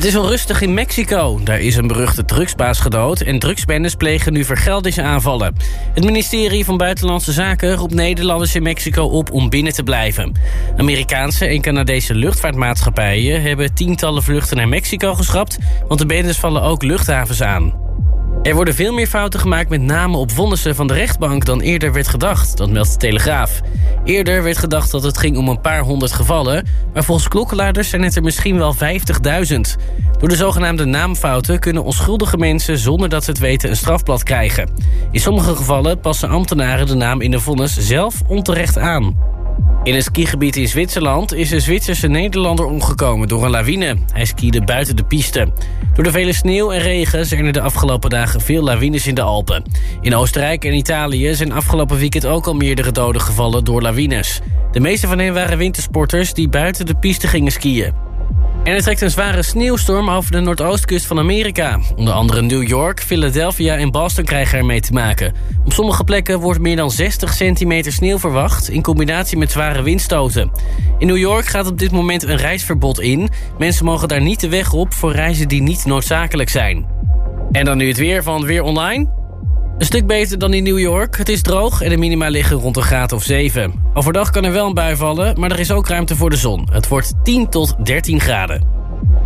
Het is onrustig in Mexico. Daar is een beruchte drugsbaas gedood... en drugsbendes plegen nu vergeldingsaanvallen. Het ministerie van Buitenlandse Zaken roept Nederlanders in Mexico op om binnen te blijven. Amerikaanse en Canadese luchtvaartmaatschappijen... hebben tientallen vluchten naar Mexico geschrapt... want de bendes vallen ook luchthavens aan. Er worden veel meer fouten gemaakt met namen op vonnissen van de rechtbank dan eerder werd gedacht, dat meldt de Telegraaf. Eerder werd gedacht dat het ging om een paar honderd gevallen, maar volgens klokkenluiders zijn het er misschien wel 50.000. Door de zogenaamde naamfouten kunnen onschuldige mensen zonder dat ze het weten een strafblad krijgen. In sommige gevallen passen ambtenaren de naam in de vonnis zelf onterecht aan. In een skigebied in Zwitserland is een Zwitserse Nederlander omgekomen door een lawine. Hij skiede buiten de piste. Door de vele sneeuw en regen zijn er de afgelopen dagen veel lawines in de Alpen. In Oostenrijk en Italië zijn afgelopen weekend ook al meerdere doden gevallen door lawines. De meeste van hen waren wintersporters die buiten de piste gingen skiën. En er trekt een zware sneeuwstorm over de noordoostkust van Amerika. Onder andere New York, Philadelphia en Boston krijgen ermee te maken. Op sommige plekken wordt meer dan 60 centimeter sneeuw verwacht... in combinatie met zware windstoten. In New York gaat op dit moment een reisverbod in. Mensen mogen daar niet de weg op voor reizen die niet noodzakelijk zijn. En dan nu het weer van Weer Online. Een stuk beter dan in New York. Het is droog en de minima liggen rond een graad of 7. Overdag kan er wel een bui vallen, maar er is ook ruimte voor de zon. Het wordt 10 tot 13 graden.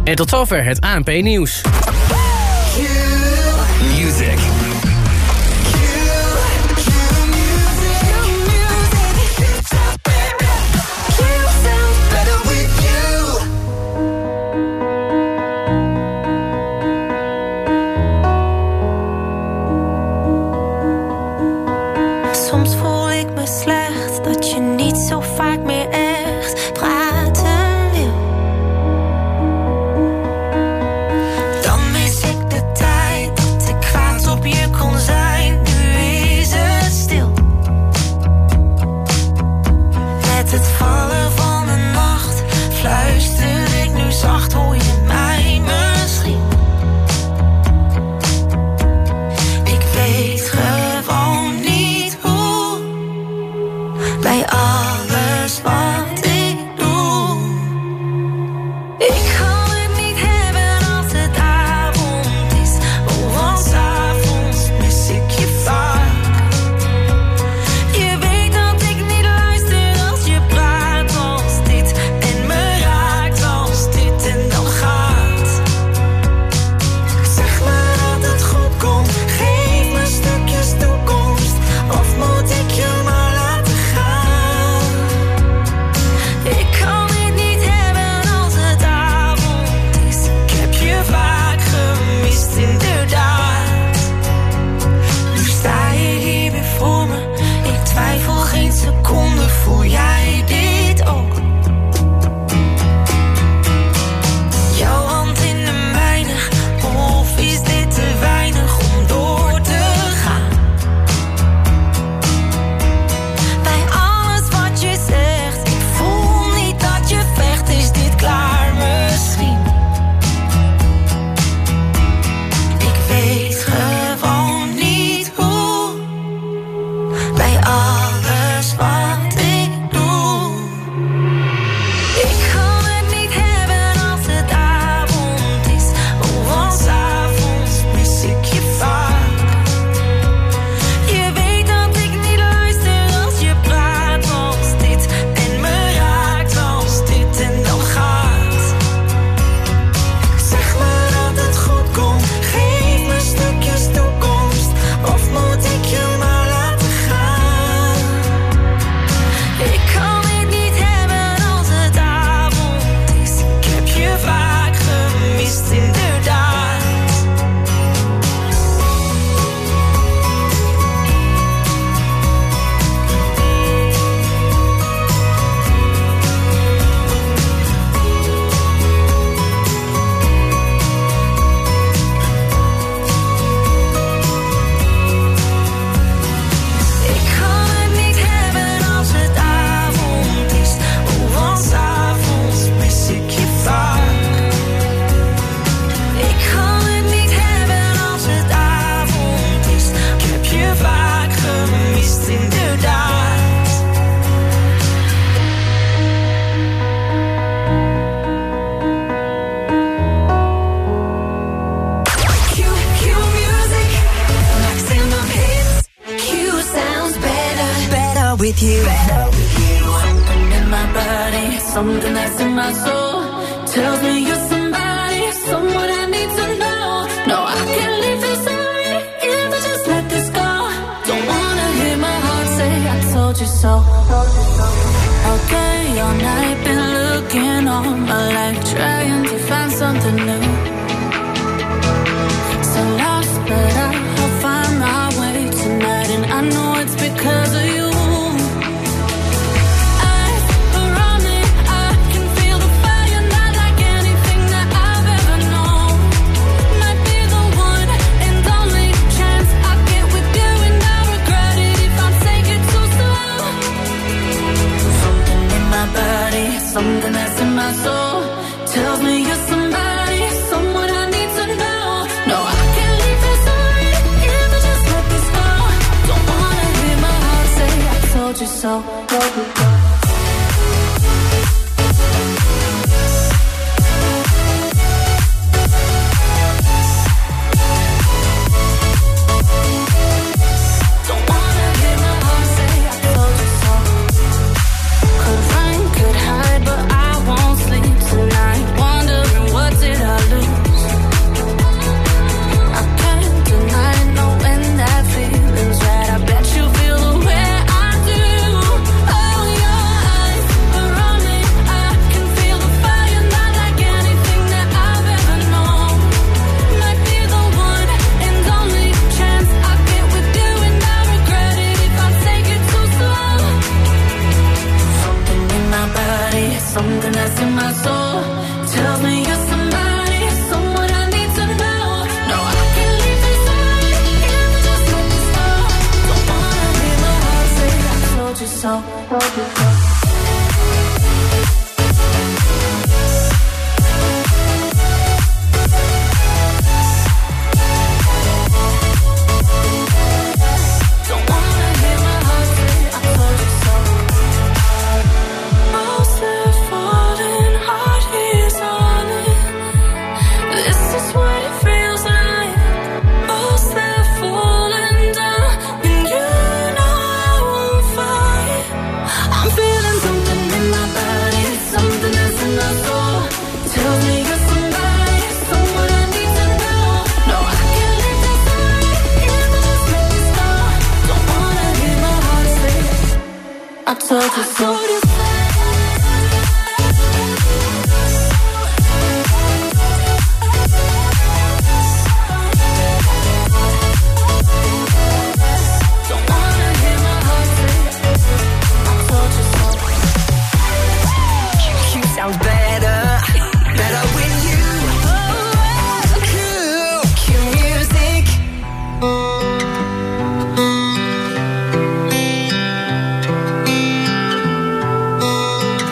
En tot zover het ANP-nieuws.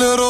little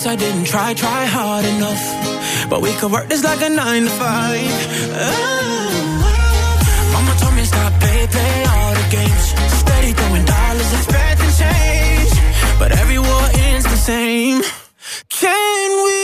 guess I didn't try, try hard enough. But we could work this like a nine to five. Oh. Mama told me stop, play, play all the games. Steady throwing dollars, expecting change. But every war ends the same. Can we?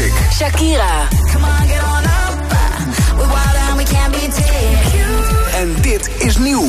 music. Shakira. Come on, get on up. We're wild and we can't be tamed. En dit is nieuw.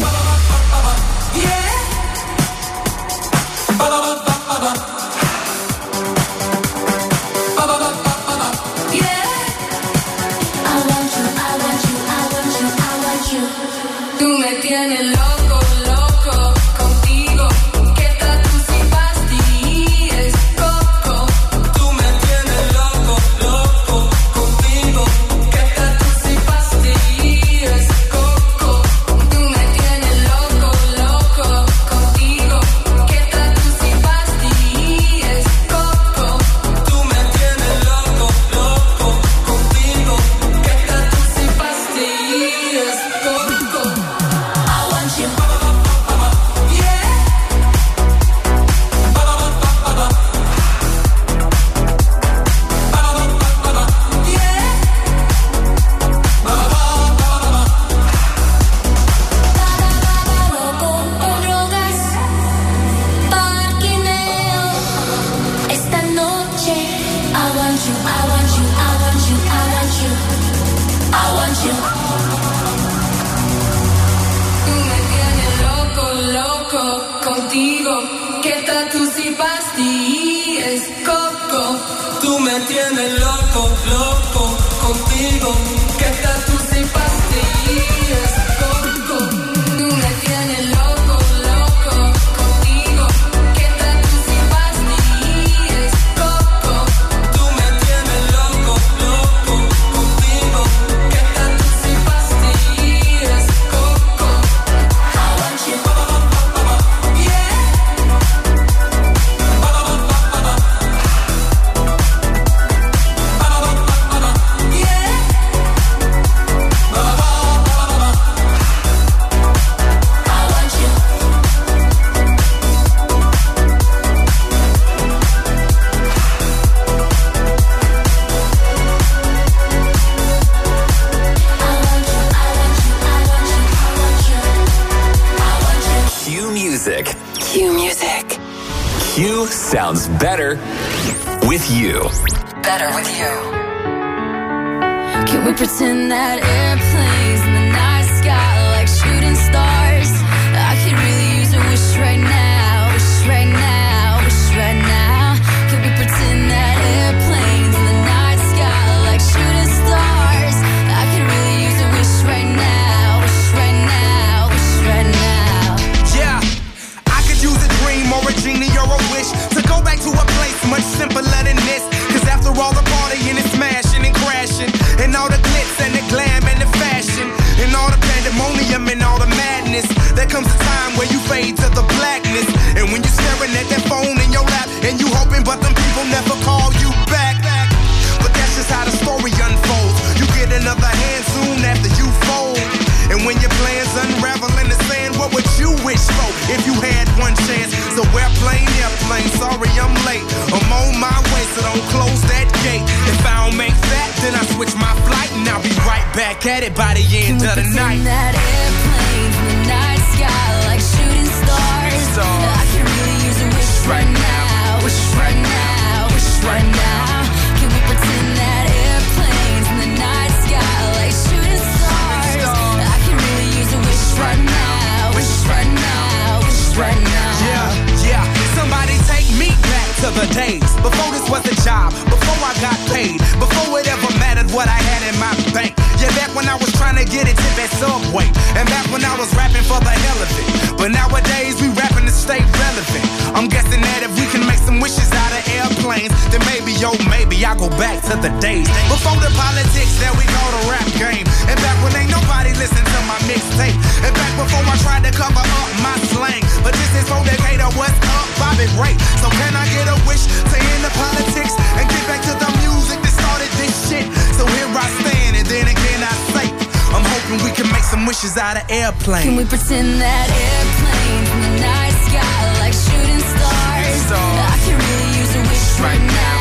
out of airplane. Can we pretend that airplane in the night sky like shooting stars? I can really use a wish right, right now.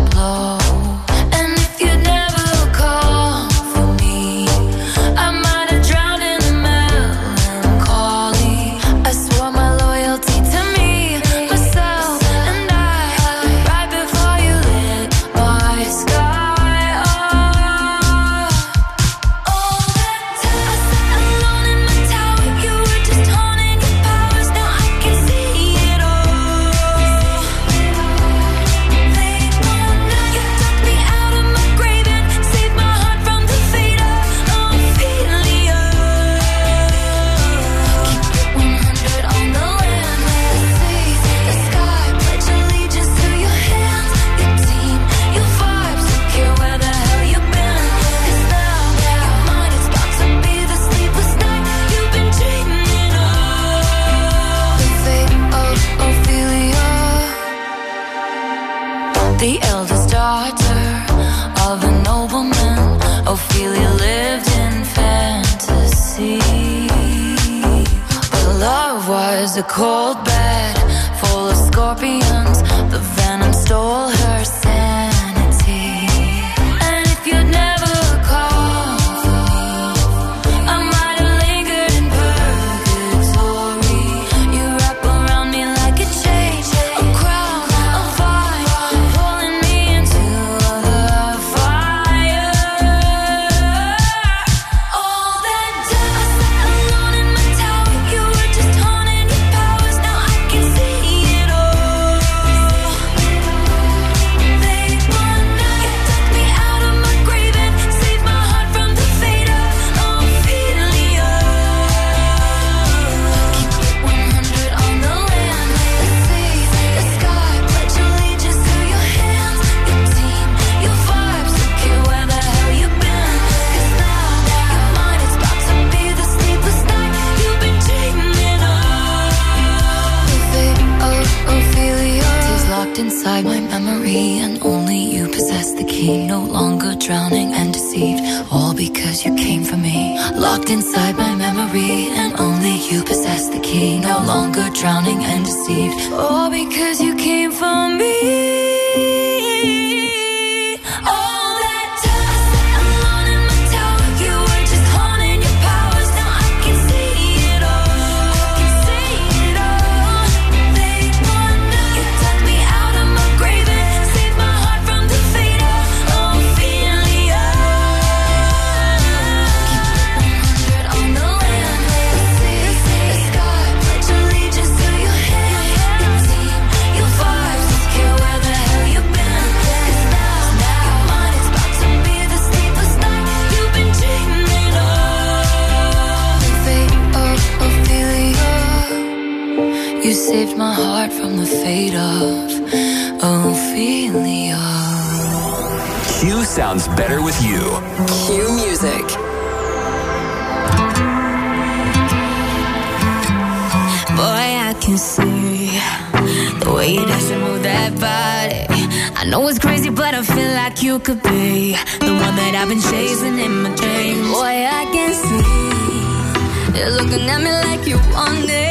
You're looking at me like you want it.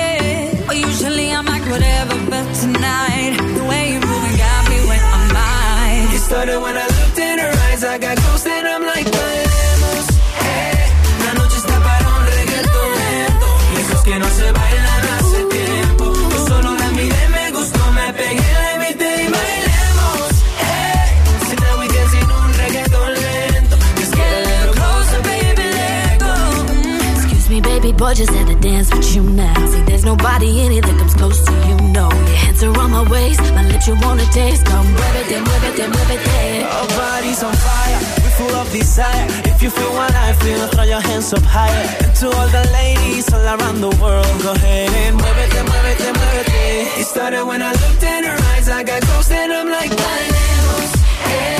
just had to dance with you now. See, there's nobody in it that comes close to you. No, your hands are on my waist, my lips you wanna taste. Come move it, then move it, then move it, then. Our bodies on fire, we're full of desire. If you feel what I feel, throw your hands up higher. And to all the ladies all around the world, go ahead and move it, then move it, then move it. Then. It started when I looked in her eyes, I got ghost and I'm like, dynamos. Hey.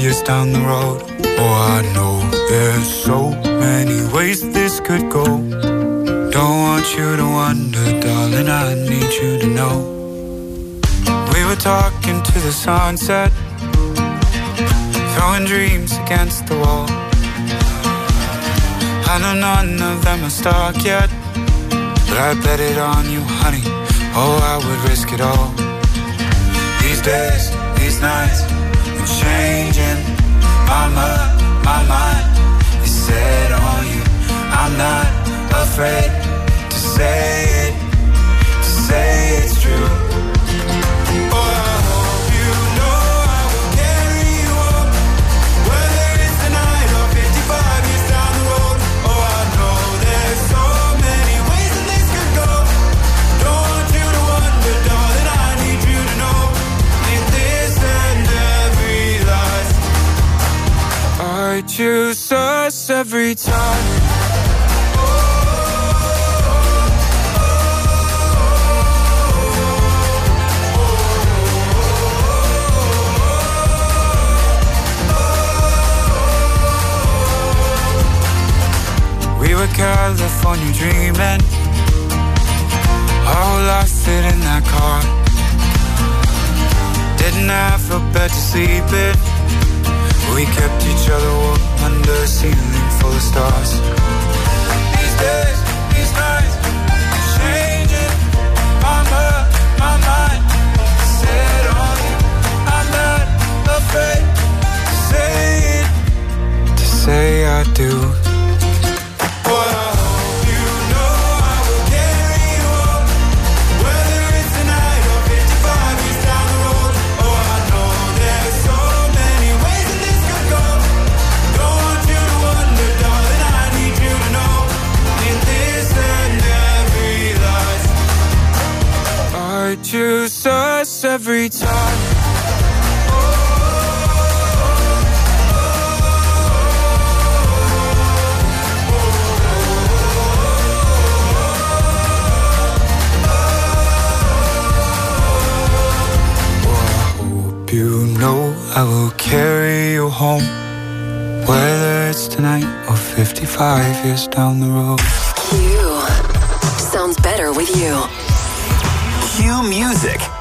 Years down the road. Oh, I know there's so many ways this could go. Don't want you to wonder, darling, I need you to know. We were talking to the sunset, throwing dreams against the wall. I know none of them are stuck yet, but I bet it on you, honey. Oh, I would risk it all. These days, these nights, I'm changing my mind, my mind is set on you. I'm not afraid to say it, to say it's true. Choose us every time. We were California dreaming. Whole life fit in that car. Didn't have a bed to sleep in. We kept each other warm under a ceiling full of stars. These days, 55 years down the road. You. Sounds better with you. Qmusic.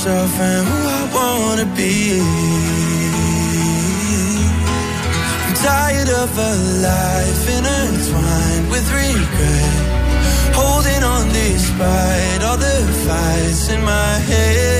myself and who I wanna be. I'm tired of a life intertwined with regret, holding on despite all the fights in my head.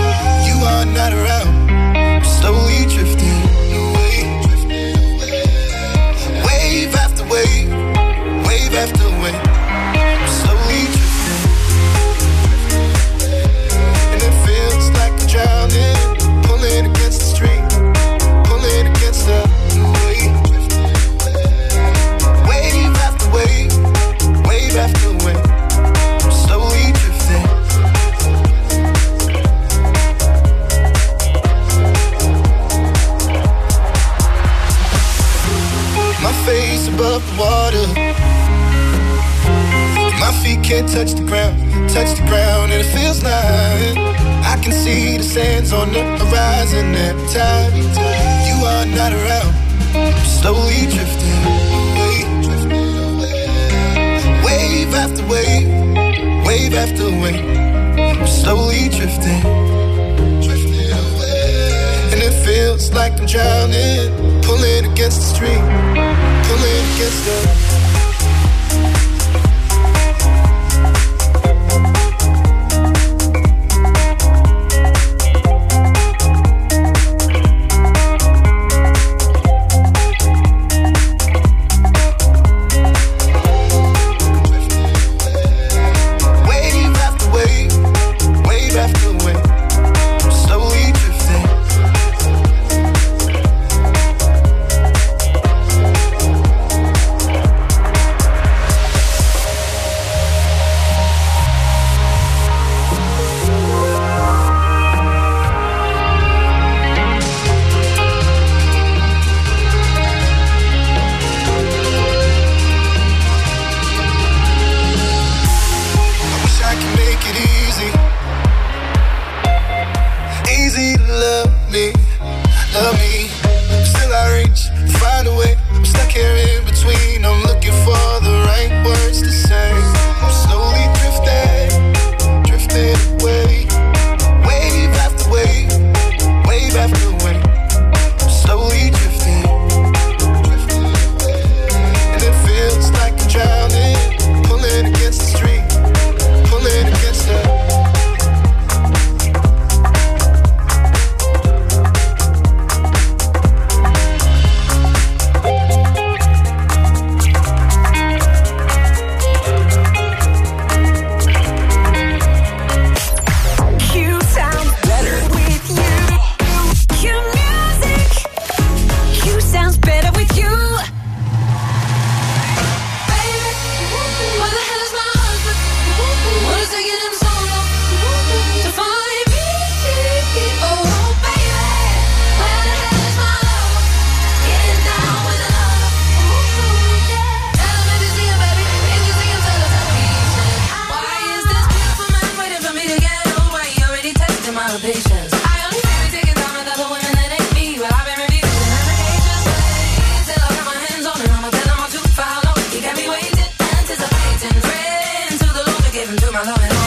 Give him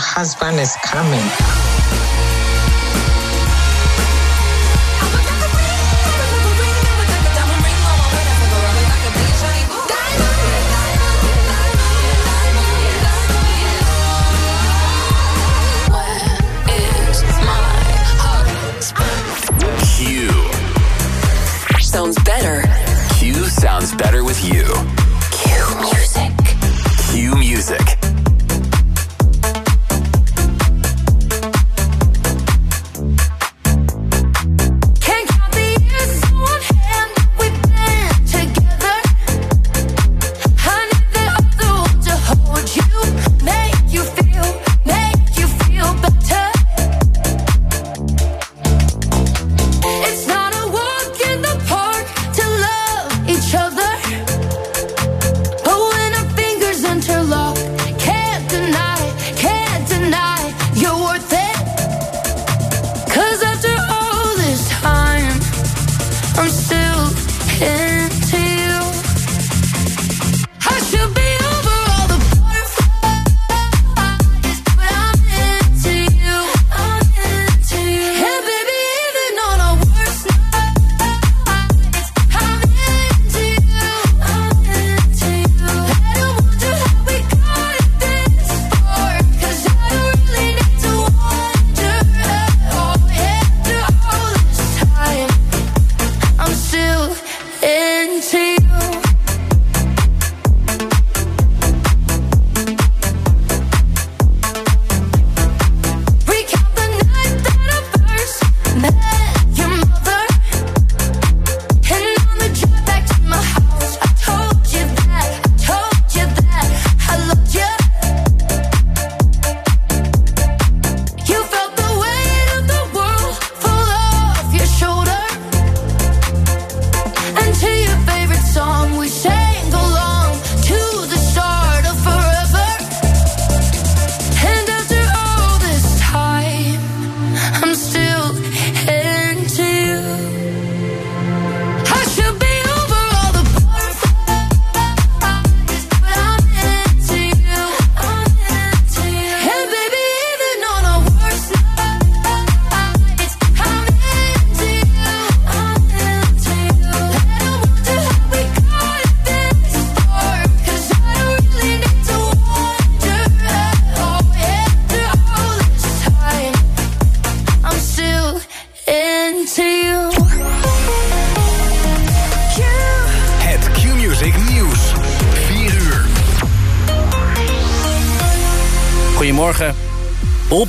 husband is coming.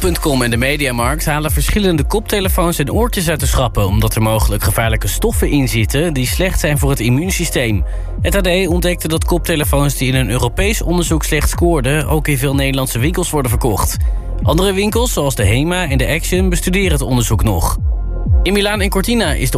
Bol.com en de Mediamarkt halen verschillende koptelefoons en oortjes uit de schappen... omdat er mogelijk gevaarlijke stoffen in zitten die slecht zijn voor het immuunsysteem. Het AD ontdekte dat koptelefoons die in een Europees onderzoek slecht scoorden... ook in veel Nederlandse winkels worden verkocht. Andere winkels, zoals de HEMA en de Action, bestuderen het onderzoek nog. In Milaan en Cortina is de